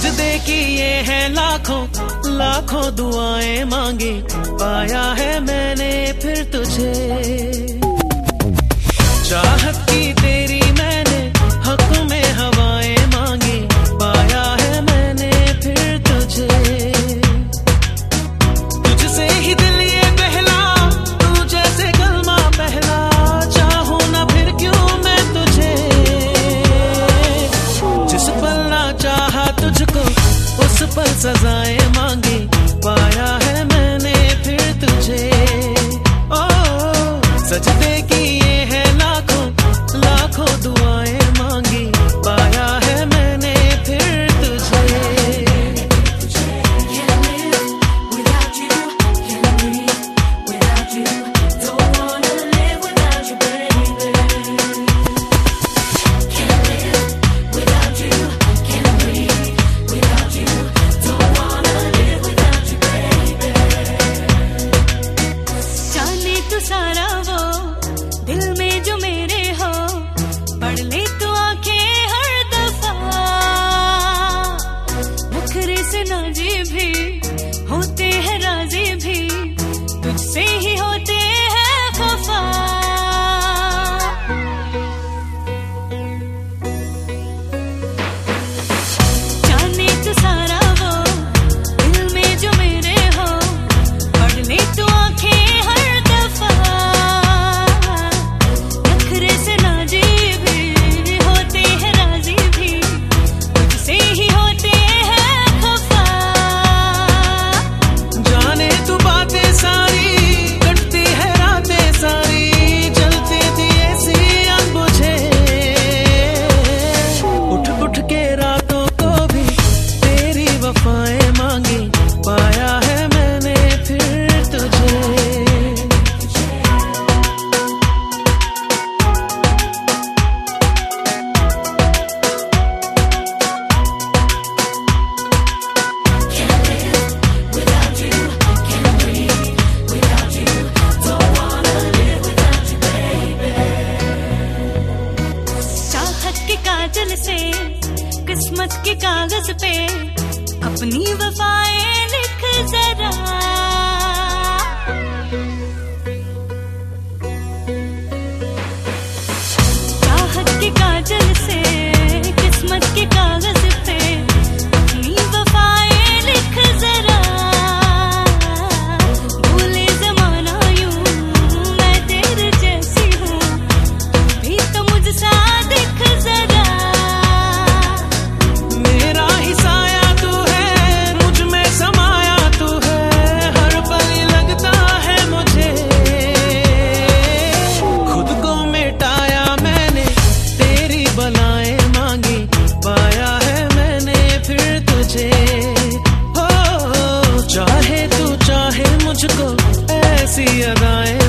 सजदे की ये है लाखों लाखों दुआएँ मांगे। पाया है मैंने फिर तुझे। चाहत की तेरी सजाएं सारा किस्मत के कागज़ पे अपनी वफाएँ मुझको ऐसी अदाएँ